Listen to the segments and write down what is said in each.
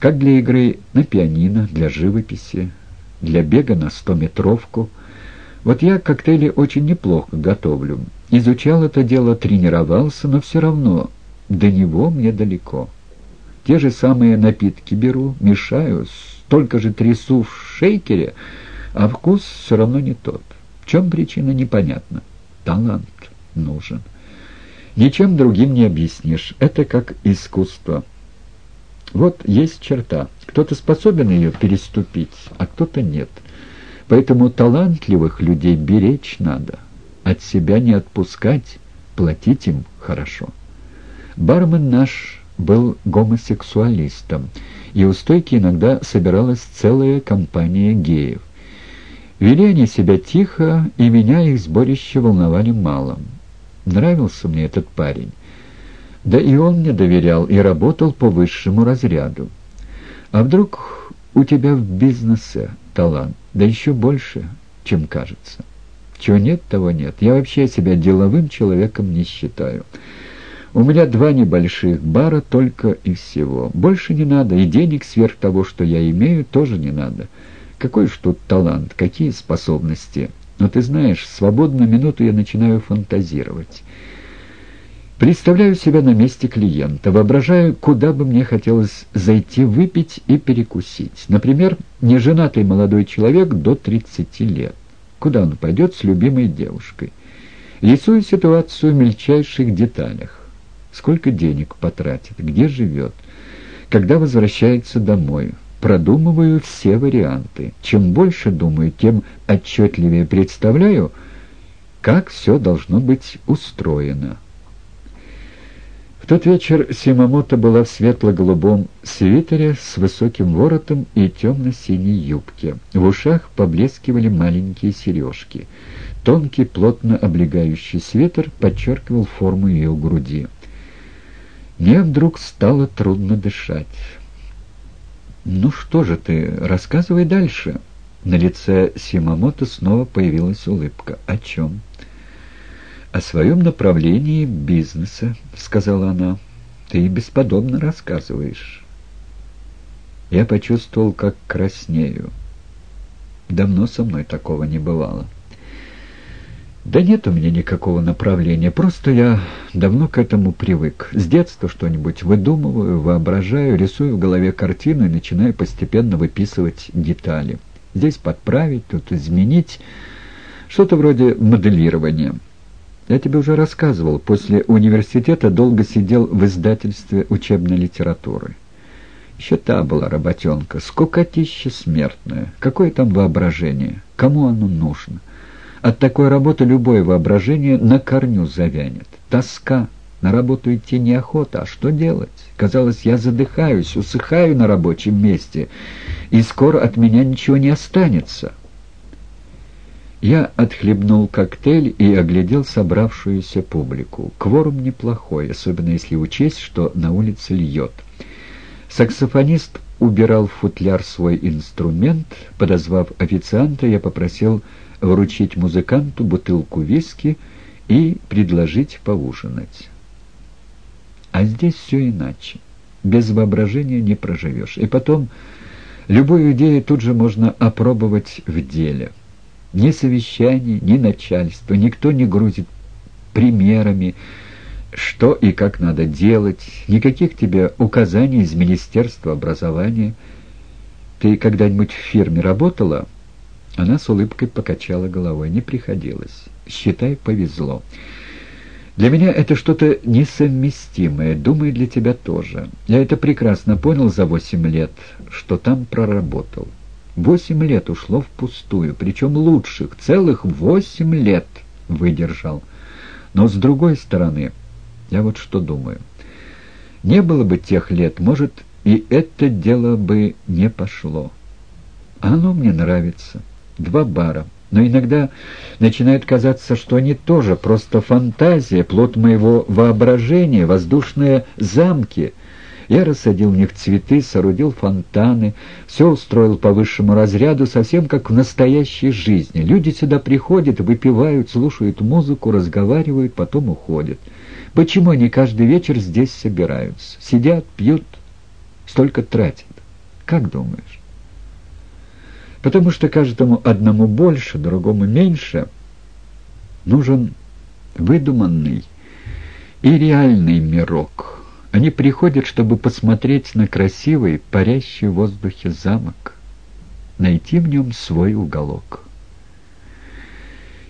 как для игры на пианино, для живописи, для бега на стометровку. Вот я коктейли очень неплохо готовлю. Изучал это дело, тренировался, но все равно до него мне далеко. Те же самые напитки беру, мешаю, столько же трясу в шейкере, а вкус все равно не тот. В чем причина, непонятно. Талант нужен. Ничем другим не объяснишь. Это как искусство. Вот есть черта. Кто-то способен ее переступить, а кто-то нет. Поэтому талантливых людей беречь надо. От себя не отпускать, платить им хорошо. Бармен наш был гомосексуалистом, и у стойки иногда собиралась целая компания геев. Вели они себя тихо, и меня их сборище волновали мало. Нравился мне этот парень. Да и он мне доверял и работал по высшему разряду. А вдруг у тебя в бизнесе талант, да еще больше, чем кажется? Чего нет, того нет. Я вообще себя деловым человеком не считаю. У меня два небольших бара только и всего. Больше не надо, и денег сверх того, что я имею, тоже не надо. Какой ж тут талант, какие способности? Но ты знаешь, в свободную минуту я начинаю фантазировать. Представляю себя на месте клиента, воображаю, куда бы мне хотелось зайти выпить и перекусить. Например, неженатый молодой человек до 30 лет. Куда он пойдет с любимой девушкой? Рисую ситуацию в мельчайших деталях. Сколько денег потратит, где живет, когда возвращается домой. Продумываю все варианты. Чем больше думаю, тем отчетливее представляю, как все должно быть устроено тот вечер Симамото была в светло-голубом свитере с высоким воротом и темно-синей юбке. В ушах поблескивали маленькие сережки. Тонкий, плотно облегающий свитер подчеркивал форму ее груди. Мне вдруг стало трудно дышать. «Ну что же ты, рассказывай дальше». На лице Симамото снова появилась улыбка. «О чем?» «О своем направлении бизнеса», — сказала она. «Ты бесподобно рассказываешь». Я почувствовал, как краснею. Давно со мной такого не бывало. «Да нет у меня никакого направления, просто я давно к этому привык. С детства что-нибудь выдумываю, воображаю, рисую в голове картину и начинаю постепенно выписывать детали. Здесь подправить, тут изменить, что-то вроде моделирования». Я тебе уже рассказывал, после университета долго сидел в издательстве учебной литературы. Еще та была работенка, скукотища смертная. Какое там воображение? Кому оно нужно? От такой работы любое воображение на корню завянет. Тоска. На работу идти неохота, а что делать? Казалось, я задыхаюсь, усыхаю на рабочем месте, и скоро от меня ничего не останется. Я отхлебнул коктейль и оглядел собравшуюся публику. Кворум неплохой, особенно если учесть, что на улице льет. Саксофонист убирал в футляр свой инструмент. Подозвав официанта, я попросил вручить музыканту бутылку виски и предложить поужинать. А здесь все иначе. Без воображения не проживешь. И потом, любую идею тут же можно опробовать в деле. Ни совещаний, ни начальства, никто не грузит примерами, что и как надо делать, никаких тебе указаний из Министерства образования. Ты когда-нибудь в фирме работала?» Она с улыбкой покачала головой. «Не приходилось. Считай, повезло. Для меня это что-то несовместимое. Думаю, для тебя тоже. Я это прекрасно понял за восемь лет, что там проработал». Восемь лет ушло впустую, причем лучших, целых восемь лет выдержал. Но с другой стороны, я вот что думаю. Не было бы тех лет, может, и это дело бы не пошло. А оно мне нравится. Два бара. Но иногда начинает казаться, что они тоже просто фантазия, плод моего воображения, воздушные замки — я рассадил в них цветы, соорудил фонтаны, все устроил по высшему разряду, совсем как в настоящей жизни. Люди сюда приходят, выпивают, слушают музыку, разговаривают, потом уходят. Почему они каждый вечер здесь собираются? Сидят, пьют, столько тратят. Как думаешь? Потому что каждому одному больше, другому меньше нужен выдуманный и реальный мирок. Они приходят, чтобы посмотреть на красивый, парящий в воздухе замок, найти в нем свой уголок.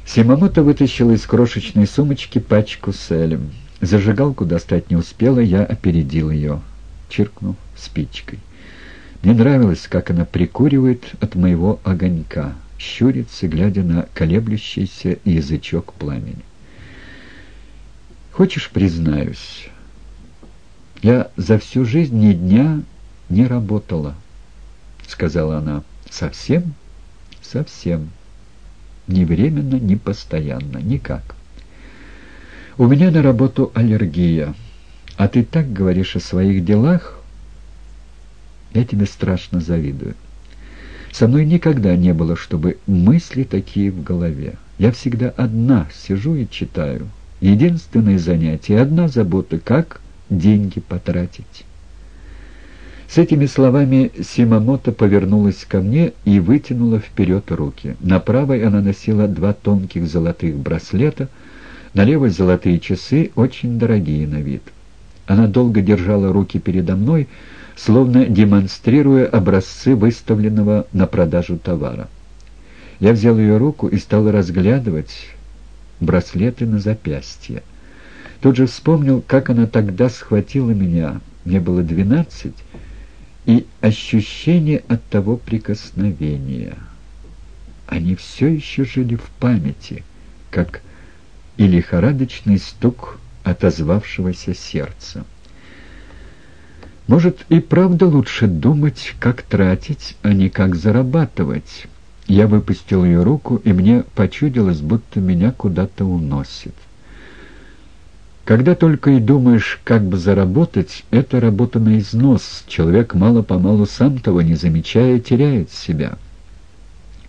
Симамото вытащил из крошечной сумочки пачку с элем. Зажигалку достать не успела, я опередил ее, чиркнув спичкой. Мне нравилось, как она прикуривает от моего огонька, щурится, глядя на колеблющийся язычок пламени. «Хочешь, признаюсь, я за всю жизнь ни дня не работала», — сказала она. «Совсем? Совсем. Ни временно, ни постоянно, никак. У меня на работу аллергия, а ты так говоришь о своих делах, я тебе страшно завидую. Со мной никогда не было, чтобы мысли такие в голове. Я всегда одна сижу и читаю. Единственное занятие, одна забота, как деньги потратить. С этими словами Симамото повернулась ко мне и вытянула вперед руки. На правой она носила два тонких золотых браслета, на левой золотые часы, очень дорогие на вид. Она долго держала руки передо мной, словно демонстрируя образцы выставленного на продажу товара. Я взял ее руку и стал разглядывать браслеты на запястье. Тут же вспомнил, как она тогда схватила меня, мне было двенадцать, и ощущение от того прикосновения. Они все еще жили в памяти, как и лихорадочный стук отозвавшегося сердца. Может, и правда лучше думать, как тратить, а не как зарабатывать. Я выпустил ее руку, и мне почудилось, будто меня куда-то уносит. Когда только и думаешь, как бы заработать, это работа на износ. Человек мало-помалу, сам того не замечая, теряет себя.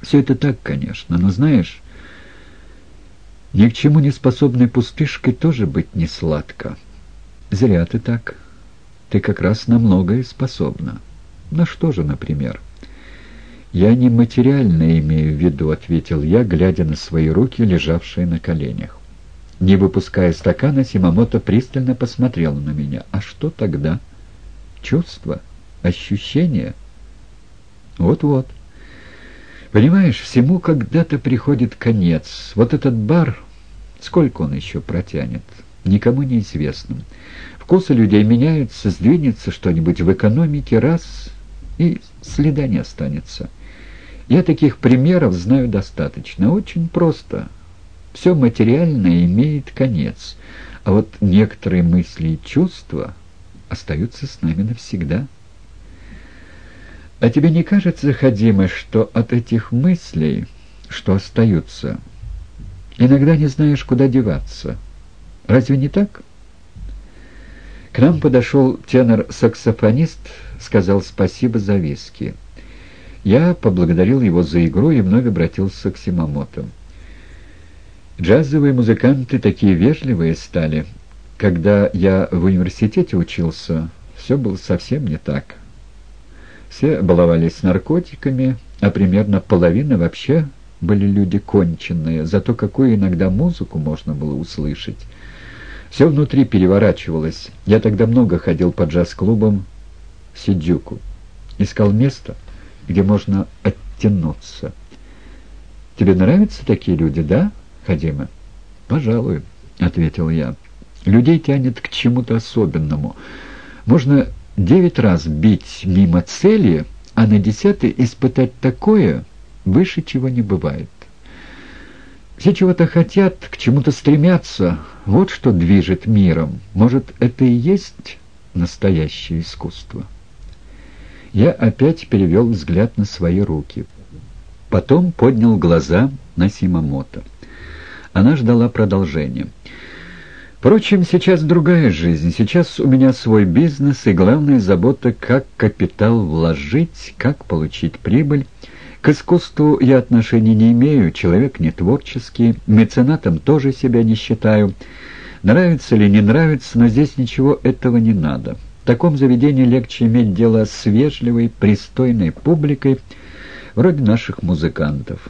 Все это так, конечно, но знаешь, ни к чему не способной пустышкой тоже быть не сладко. Зря ты так ты как раз на многое способна. На что же, например?» «Я не материально имею в виду», — ответил я, глядя на свои руки, лежавшие на коленях. Не выпуская стакана, Симамото пристально посмотрел на меня. «А что тогда? Чувство? Ощущение?» «Вот-вот. Понимаешь, всему когда-то приходит конец. Вот этот бар, сколько он еще протянет?» никому неизвестным. Вкусы людей меняются, сдвинется что-нибудь в экономике, раз, и следа не останется. Я таких примеров знаю достаточно. Очень просто. Все материальное имеет конец, а вот некоторые мысли и чувства остаются с нами навсегда. А тебе не кажется, Хадима, что от этих мыслей, что остаются, иногда не знаешь, куда деваться?» Разве не так? К нам подошел тенор-саксофонист, сказал спасибо за виски. Я поблагодарил его за игру и вновь обратился к Симамото. Джазовые музыканты такие вежливые стали. Когда я в университете учился, все было совсем не так. Все баловались наркотиками, а примерно половина вообще были люди конченые, зато какую иногда музыку можно было услышать. Все внутри переворачивалось. Я тогда много ходил по джаз-клубам Сиджуку. Искал место, где можно оттянуться. «Тебе нравятся такие люди, да, Хадима?» «Пожалуй», — ответил я. «Людей тянет к чему-то особенному. Можно девять раз бить мимо цели, а на десятый испытать такое, выше чего не бывает». Все чего-то хотят, к чему-то стремятся. Вот что движет миром. Может, это и есть настоящее искусство? Я опять перевел взгляд на свои руки. Потом поднял глаза на Симамото. Она ждала продолжения. Впрочем, сейчас другая жизнь. Сейчас у меня свой бизнес, и главная забота, как капитал вложить, как получить прибыль. К искусству я отношения не имею, человек не творческий, меценатом тоже себя не считаю. Нравится или не нравится, но здесь ничего этого не надо. В таком заведении легче иметь дело с вежливой, пристойной публикой, вроде наших музыкантов.